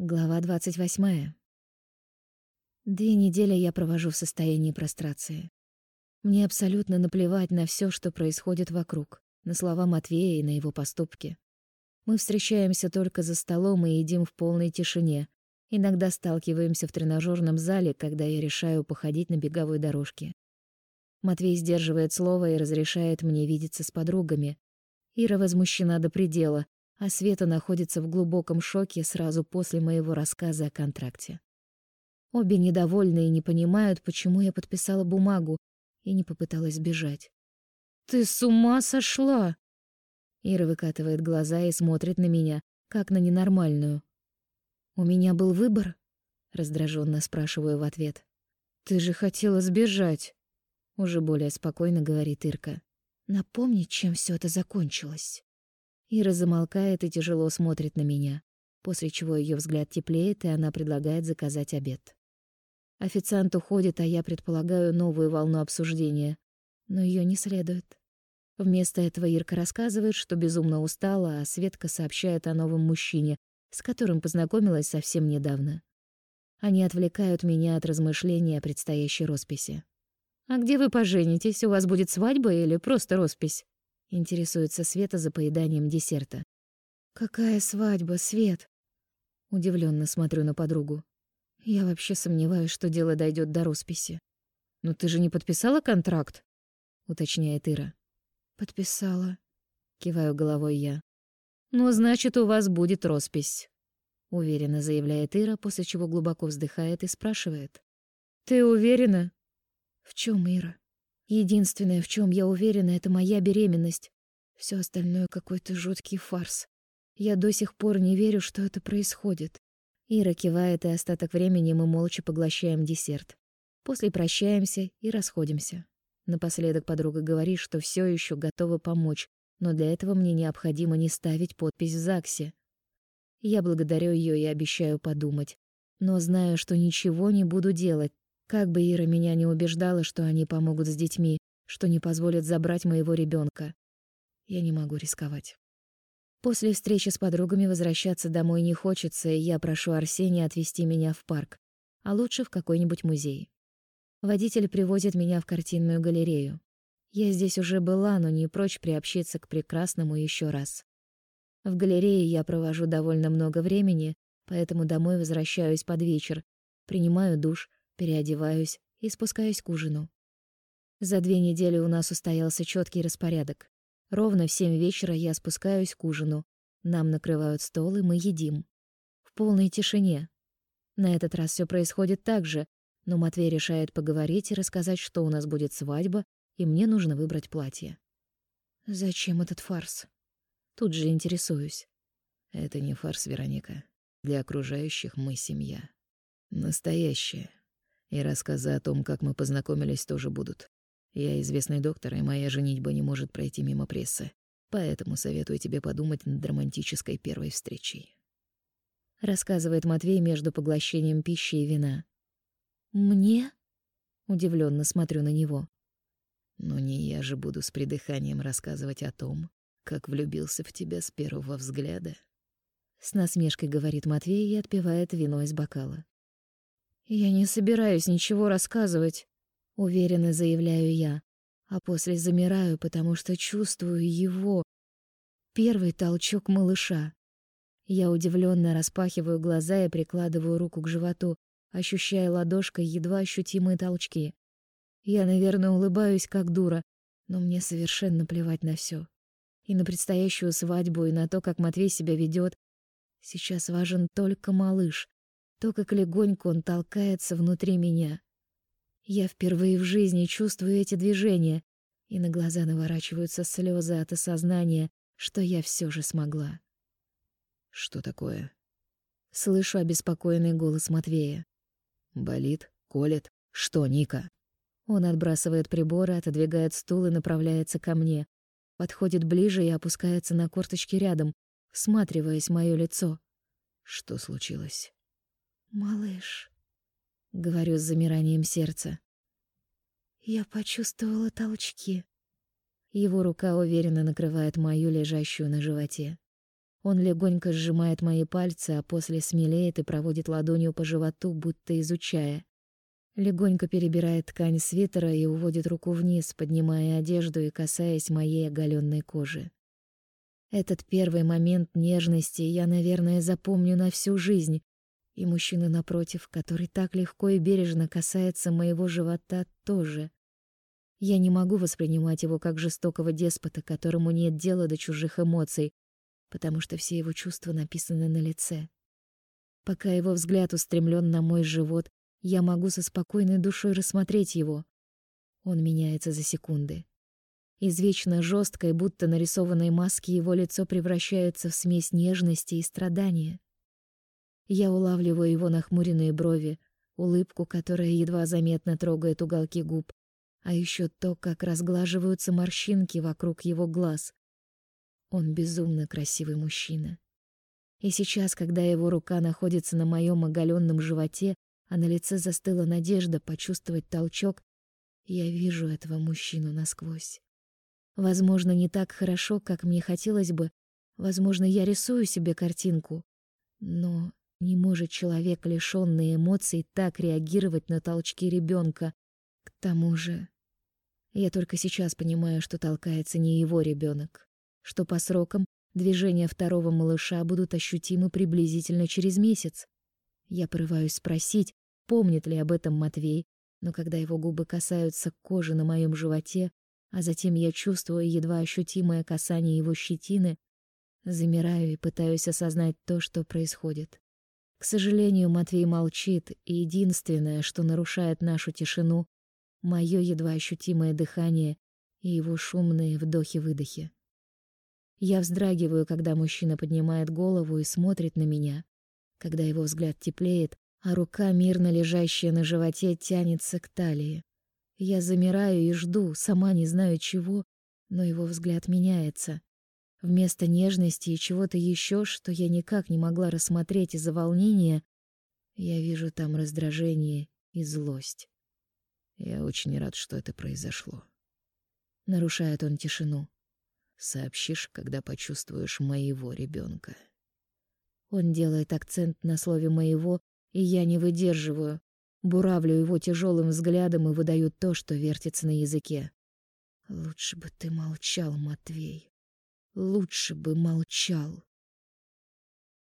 Глава 28. Две недели я провожу в состоянии прострации. Мне абсолютно наплевать на все, что происходит вокруг, на слова Матвея и на его поступки. Мы встречаемся только за столом и едим в полной тишине. Иногда сталкиваемся в тренажерном зале, когда я решаю походить на беговой дорожке. Матвей сдерживает слово и разрешает мне видеться с подругами. Ира возмущена до предела, а Света находится в глубоком шоке сразу после моего рассказа о контракте. Обе недовольны и не понимают, почему я подписала бумагу и не попыталась сбежать. «Ты с ума сошла!» Ира выкатывает глаза и смотрит на меня, как на ненормальную. «У меня был выбор?» — раздраженно спрашиваю в ответ. «Ты же хотела сбежать!» — уже более спокойно говорит Ирка. «Напомни, чем все это закончилось». Ира замолкает и тяжело смотрит на меня, после чего ее взгляд теплеет, и она предлагает заказать обед. Официант уходит, а я предполагаю новую волну обсуждения, но ее не следует. Вместо этого Ирка рассказывает, что безумно устала, а Светка сообщает о новом мужчине, с которым познакомилась совсем недавно. Они отвлекают меня от размышлений о предстоящей росписи. «А где вы поженитесь? У вас будет свадьба или просто роспись?» Интересуется Света за поеданием десерта. Какая свадьба, Свет? Удивленно смотрю на подругу. Я вообще сомневаюсь, что дело дойдет до росписи. Но ты же не подписала контракт? уточняет Ира. Подписала, киваю головой я. Ну, значит, у вас будет роспись, уверенно заявляет Ира, после чего глубоко вздыхает и спрашивает: Ты уверена? В чем, Ира? Единственное, в чем я уверена, это моя беременность. Все остальное какой-то жуткий фарс. Я до сих пор не верю, что это происходит. Ира кивает, и остаток времени мы молча поглощаем десерт. После прощаемся и расходимся. Напоследок подруга говорит, что все еще готова помочь, но для этого мне необходимо не ставить подпись в ЗАГСе. Я благодарю ее и обещаю подумать, но знаю, что ничего не буду делать, как бы Ира меня не убеждала, что они помогут с детьми, что не позволят забрать моего ребенка, я не могу рисковать. После встречи с подругами возвращаться домой не хочется, и я прошу Арсения отвезти меня в парк, а лучше в какой-нибудь музей. Водитель привозит меня в картинную галерею. Я здесь уже была, но не прочь приобщиться к прекрасному еще раз. В галерее я провожу довольно много времени, поэтому домой возвращаюсь под вечер, принимаю душ, переодеваюсь и спускаюсь к ужину. За две недели у нас устоялся четкий распорядок. Ровно в семь вечера я спускаюсь к ужину. Нам накрывают стол, и мы едим. В полной тишине. На этот раз все происходит так же, но Матвей решает поговорить и рассказать, что у нас будет свадьба, и мне нужно выбрать платье. Зачем этот фарс? Тут же интересуюсь. Это не фарс, Вероника. Для окружающих мы семья. Настоящая. И рассказы о том, как мы познакомились, тоже будут. Я известный доктор, и моя женитьба не может пройти мимо прессы. Поэтому советую тебе подумать над романтической первой встречей. Рассказывает Матвей между поглощением пищи и вина. Мне? Удивленно смотрю на него. Но не я же буду с придыханием рассказывать о том, как влюбился в тебя с первого взгляда. С насмешкой говорит Матвей и отпивает вино из бокала. Я не собираюсь ничего рассказывать, уверенно заявляю я, а после замираю, потому что чувствую его первый толчок малыша. Я удивленно распахиваю глаза и прикладываю руку к животу, ощущая ладошкой едва ощутимые толчки. Я, наверное, улыбаюсь как дура, но мне совершенно плевать на все. И на предстоящую свадьбу, и на то, как Матвей себя ведет. Сейчас важен только малыш, то, как легонько он толкается внутри меня. Я впервые в жизни чувствую эти движения, и на глаза наворачиваются слезы от осознания, что я все же смогла. Что такое? Слышу обеспокоенный голос Матвея. Болит? Колет? Что, Ника? Он отбрасывает приборы, отодвигает стул и направляется ко мне. Подходит ближе и опускается на корточки рядом, всматриваясь в моё лицо. Что случилось? «Малыш», — говорю с замиранием сердца. Я почувствовала толчки. Его рука уверенно накрывает мою лежащую на животе. Он легонько сжимает мои пальцы, а после смелеет и проводит ладонью по животу, будто изучая. Легонько перебирает ткань свитера и уводит руку вниз, поднимая одежду и касаясь моей оголенной кожи. Этот первый момент нежности я, наверное, запомню на всю жизнь. И мужчина напротив, который так легко и бережно касается моего живота, тоже. Я не могу воспринимать его как жестокого деспота, которому нет дела до чужих эмоций, потому что все его чувства написаны на лице. Пока его взгляд устремлен на мой живот, я могу со спокойной душой рассмотреть его. Он меняется за секунды. Из вечно жесткой, будто нарисованной маски его лицо превращается в смесь нежности и страдания. Я улавливаю его нахмуренные брови, улыбку, которая едва заметно трогает уголки губ, а еще то, как разглаживаются морщинки вокруг его глаз. Он безумно красивый мужчина. И сейчас, когда его рука находится на моем оголенном животе, а на лице застыла надежда почувствовать толчок, я вижу этого мужчину насквозь. Возможно, не так хорошо, как мне хотелось бы, возможно, я рисую себе картинку, но не может человек, лишённый эмоций, так реагировать на толчки ребенка. К тому же, я только сейчас понимаю, что толкается не его ребенок, что по срокам движения второго малыша будут ощутимы приблизительно через месяц. Я порываюсь спросить, помнит ли об этом Матвей, но когда его губы касаются кожи на моем животе, а затем я чувствую едва ощутимое касание его щетины, замираю и пытаюсь осознать то, что происходит. К сожалению, Матвей молчит, и единственное, что нарушает нашу тишину, мое едва ощутимое дыхание и его шумные вдохи-выдохи. Я вздрагиваю, когда мужчина поднимает голову и смотрит на меня, когда его взгляд теплеет, а рука, мирно лежащая на животе, тянется к талии. Я замираю и жду, сама не знаю чего, но его взгляд меняется. Вместо нежности и чего-то еще, что я никак не могла рассмотреть из-за волнения, я вижу там раздражение и злость. Я очень рад, что это произошло. Нарушает он тишину. Сообщишь, когда почувствуешь моего ребенка. Он делает акцент на слове моего, и я не выдерживаю. Буравлю его тяжелым взглядом и выдаю то, что вертится на языке. Лучше бы ты молчал, Матвей. Лучше бы молчал.